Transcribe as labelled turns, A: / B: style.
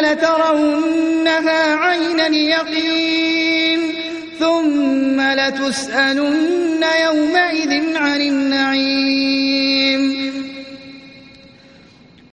A: لترونها عين اليقين ثم لتسألن يومئذ